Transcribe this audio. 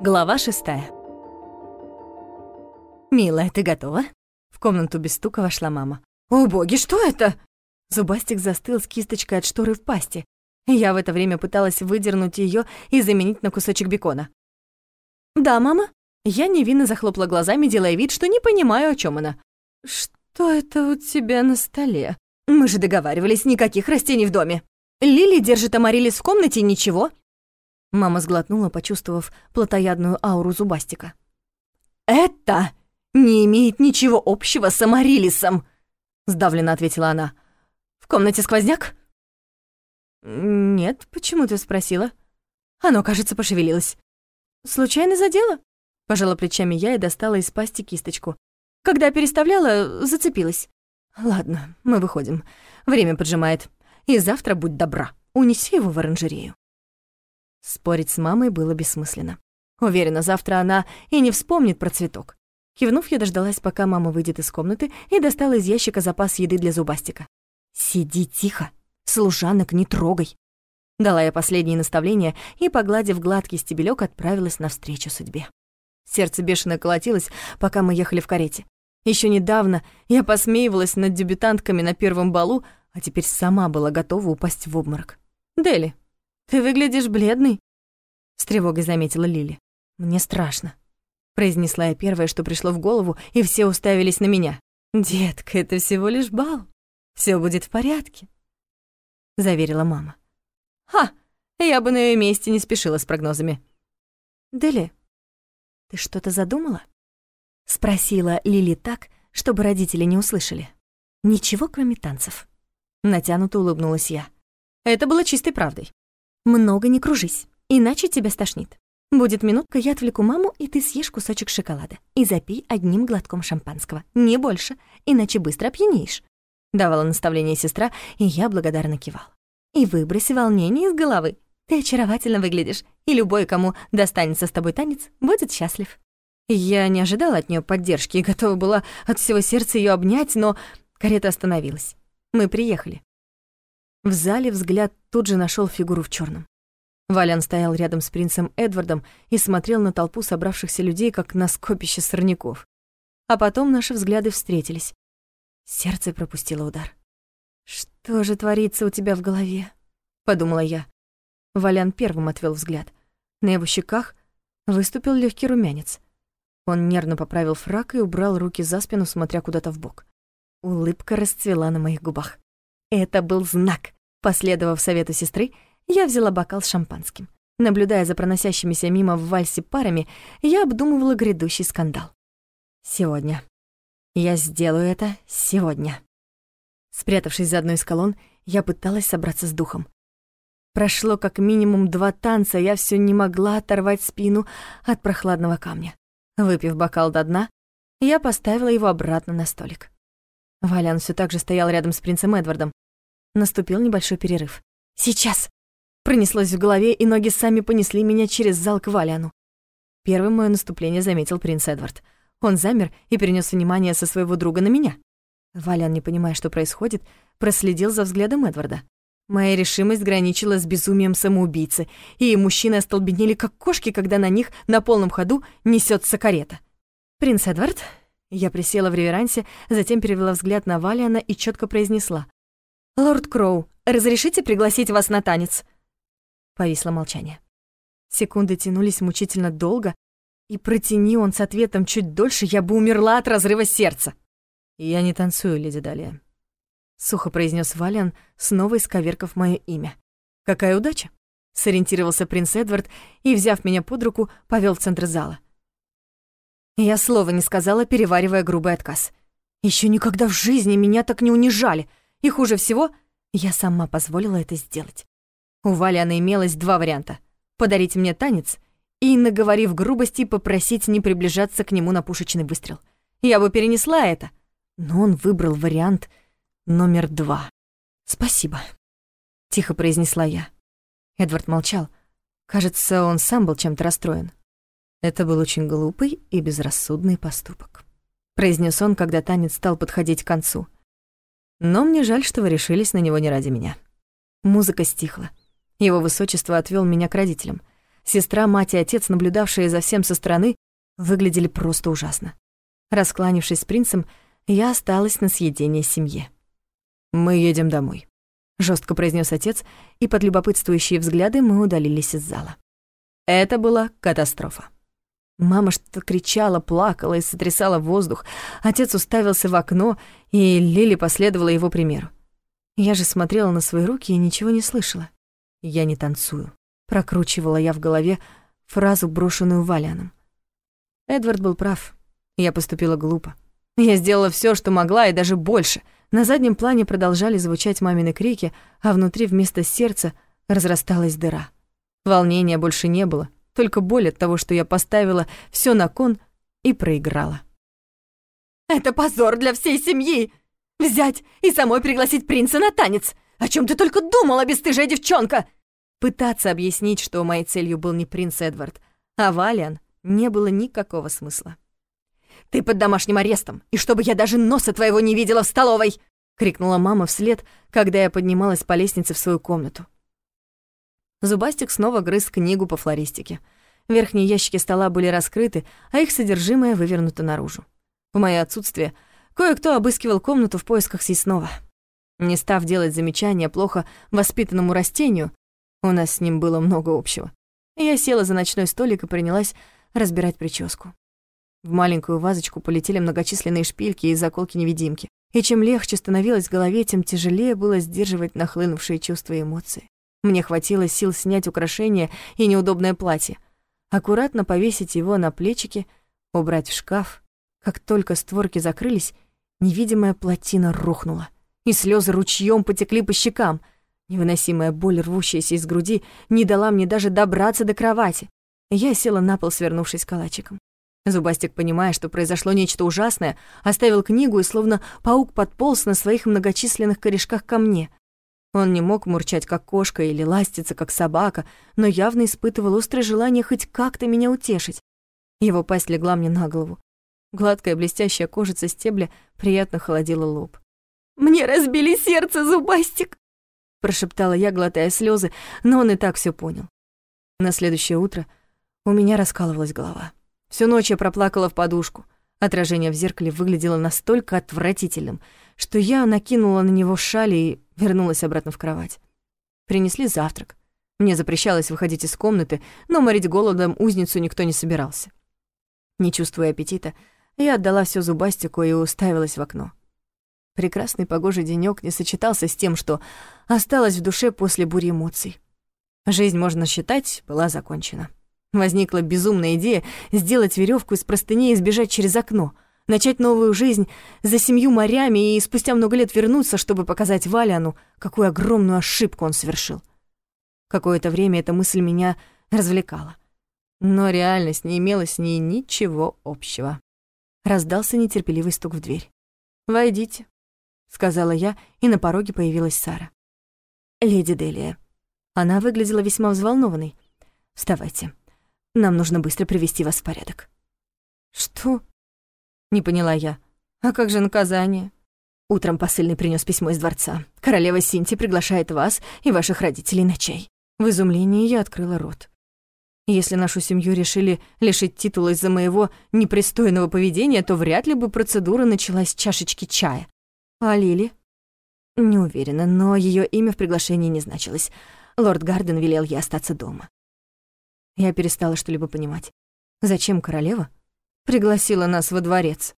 Глава шестая. «Милая, ты готова?» В комнату без стука вошла мама. «О, боги, что это?» Зубастик застыл с кисточкой от шторы в пасти. Я в это время пыталась выдернуть ее и заменить на кусочек бекона. «Да, мама?» Я невинно захлопала глазами, делая вид, что не понимаю, о чем она. «Что это у тебя на столе?» «Мы же договаривались, никаких растений в доме!» «Лили держит Амарилис в комнате, ничего?» Мама сглотнула, почувствовав плотоядную ауру зубастика. «Это не имеет ничего общего с Амарилисом!» Сдавленно ответила она. «В комнате сквозняк?» «Нет, почему ты спросила?» Оно, кажется, пошевелилось. «Случайно задела?» Пожала плечами я и достала из пасти кисточку. Когда переставляла, зацепилась. «Ладно, мы выходим. Время поджимает. И завтра будь добра, унеси его в оранжерею». Спорить с мамой было бессмысленно. Уверена, завтра она и не вспомнит про цветок. Кивнув, я дождалась, пока мама выйдет из комнаты и достала из ящика запас еды для зубастика. «Сиди тихо, служанок не трогай!» Дала я последние наставления и, погладив гладкий стебелек, отправилась навстречу судьбе. Сердце бешено колотилось, пока мы ехали в карете. Еще недавно я посмеивалась над дебютантками на первом балу, а теперь сама была готова упасть в обморок. «Дели, ты выглядишь бледный», — с тревогой заметила Лили. «Мне страшно», — произнесла я первое, что пришло в голову, и все уставились на меня. «Детка, это всего лишь бал. Все будет в порядке», — заверила мама. «Ха, я бы на ее месте не спешила с прогнозами». «Дели, ты что-то задумала?» — спросила Лили так, чтобы родители не услышали. «Ничего, кроме танцев». Натянуто улыбнулась я. Это было чистой правдой. Много не кружись, иначе тебя стошнит. Будет минутка, я отвлеку маму, и ты съешь кусочек шоколада. И запей одним глотком шампанского, не больше, иначе быстро опьянеешь. Давала наставление сестра, и я благодарно кивала. И выброси волнение из головы. Ты очаровательно выглядишь, и любой, кому достанется с тобой танец, будет счастлив. Я не ожидала от нее поддержки и готова была от всего сердца ее обнять, но карета остановилась. Мы приехали. В зале взгляд тут же нашел фигуру в черном. Валян стоял рядом с принцем Эдвардом и смотрел на толпу собравшихся людей, как на скопище сорняков. А потом наши взгляды встретились. Сердце пропустило удар. «Что же творится у тебя в голове?» — подумала я. Валян первым отвел взгляд. На его щеках выступил легкий румянец. Он нервно поправил фрак и убрал руки за спину, смотря куда-то в бок. Улыбка расцвела на моих губах. Это был знак. Последовав совету сестры, я взяла бокал с шампанским. Наблюдая за проносящимися мимо в вальсе парами, я обдумывала грядущий скандал. Сегодня. Я сделаю это сегодня. Спрятавшись за одной из колонн, я пыталась собраться с духом. Прошло как минимум два танца, я все не могла оторвать спину от прохладного камня. Выпив бокал до дна, я поставила его обратно на столик. Валян все так же стоял рядом с принцем Эдвардом. Наступил небольшой перерыв. «Сейчас!» Пронеслось в голове, и ноги сами понесли меня через зал к Валяну. Первым мое наступление заметил принц Эдвард. Он замер и перенес внимание со своего друга на меня. Валян, не понимая, что происходит, проследил за взглядом Эдварда. Моя решимость граничила с безумием самоубийцы, и мужчины остолбенели, как кошки, когда на них на полном ходу несется карета. «Принц Эдвард, я присела в реверансе, затем перевела взгляд на Валиана и четко произнесла. «Лорд Кроу, разрешите пригласить вас на танец?» Повисло молчание. Секунды тянулись мучительно долго, и протяни он с ответом чуть дольше, я бы умерла от разрыва сердца. «Я не танцую, леди Далия», — сухо произнес Валиан, снова исковеркав мое имя. «Какая удача!» — сориентировался принц Эдвард и, взяв меня под руку, повел в центр зала. Я слова не сказала, переваривая грубый отказ. Еще никогда в жизни меня так не унижали. И хуже всего, я сама позволила это сделать. У Валяна имелось два варианта. Подарить мне танец и, наговорив грубости, попросить не приближаться к нему на пушечный выстрел. Я бы перенесла это, но он выбрал вариант номер два. «Спасибо», — тихо произнесла я. Эдвард молчал. Кажется, он сам был чем-то расстроен. Это был очень глупый и безрассудный поступок, произнес он, когда танец стал подходить к концу. Но мне жаль, что вы решились на него не ради меня. Музыка стихла. Его высочество отвел меня к родителям. Сестра, мать и отец, наблюдавшие за всем со стороны, выглядели просто ужасно. Раскланившись с принцем, я осталась на съедение семье. «Мы едем домой», — жестко произнес отец, и под любопытствующие взгляды мы удалились из зала. Это была катастрофа. Мама что-то кричала, плакала и сотрясала воздух. Отец уставился в окно, и Лили последовала его примеру. Я же смотрела на свои руки и ничего не слышала. «Я не танцую», — прокручивала я в голове фразу, брошенную Валианом. Эдвард был прав. Я поступила глупо. Я сделала все, что могла, и даже больше. На заднем плане продолжали звучать мамины крики, а внутри вместо сердца разрасталась дыра. Волнения больше не было, только боль от того, что я поставила все на кон и проиграла. «Это позор для всей семьи! Взять и самой пригласить принца на танец! О чем ты только думала, бесстыжая девчонка!» Пытаться объяснить, что моей целью был не принц Эдвард, а Валиан, не было никакого смысла. «Ты под домашним арестом, и чтобы я даже носа твоего не видела в столовой!» — крикнула мама вслед, когда я поднималась по лестнице в свою комнату. Зубастик снова грыз книгу по флористике. Верхние ящики стола были раскрыты, а их содержимое вывернуто наружу. В моё отсутствие кое-кто обыскивал комнату в поисках съестного. Не став делать замечания плохо воспитанному растению, у нас с ним было много общего, я села за ночной столик и принялась разбирать прическу. В маленькую вазочку полетели многочисленные шпильки и заколки-невидимки. И чем легче становилось в голове, тем тяжелее было сдерживать нахлынувшие чувства и эмоции. Мне хватило сил снять украшения и неудобное платье, аккуратно повесить его на плечики, убрать в шкаф. Как только створки закрылись, невидимая плотина рухнула, и слезы ручьем потекли по щекам. Невыносимая боль, рвущаяся из груди, не дала мне даже добраться до кровати. Я села на пол, свернувшись калачиком. Зубастик, понимая, что произошло нечто ужасное, оставил книгу и словно паук подполз на своих многочисленных корешках ко мне. Он не мог мурчать, как кошка, или ластиться, как собака, но явно испытывал острое желание хоть как-то меня утешить. Его пасть легла мне на голову. Гладкая блестящая кожица стебля приятно холодила лоб. «Мне разбили сердце, Зубастик!» Прошептала я, глотая слезы, но он и так все понял. На следующее утро у меня раскалывалась голова. Всю ночь я проплакала в подушку. Отражение в зеркале выглядело настолько отвратительным, что я накинула на него шаль и вернулась обратно в кровать. Принесли завтрак. Мне запрещалось выходить из комнаты, но морить голодом узницу никто не собирался. Не чувствуя аппетита, я отдала все зубастику и уставилась в окно. Прекрасный погожий денёк не сочетался с тем, что осталось в душе после бури эмоций. Жизнь, можно считать, была закончена. Возникла безумная идея сделать веревку из простыней и сбежать через окно, начать новую жизнь за семью морями и спустя много лет вернуться, чтобы показать Валяну, какую огромную ошибку он совершил. Какое-то время эта мысль меня развлекала. Но реальность не имела с ней ничего общего. Раздался нетерпеливый стук в дверь. «Войдите», — сказала я, и на пороге появилась Сара. «Леди Делия». Она выглядела весьма взволнованной. «Вставайте. Нам нужно быстро привести вас в порядок». «Что?» — не поняла я. «А как же наказание?» Утром посыльный принес письмо из дворца. Королева Синти приглашает вас и ваших родителей на чай. В изумлении я открыла рот. Если нашу семью решили лишить титула из-за моего непристойного поведения, то вряд ли бы процедура началась с чашечки чая. А Лили? Не уверена, но ее имя в приглашении не значилось. Лорд Гарден велел ей остаться дома. Я перестала что-либо понимать. Зачем королева пригласила нас во дворец?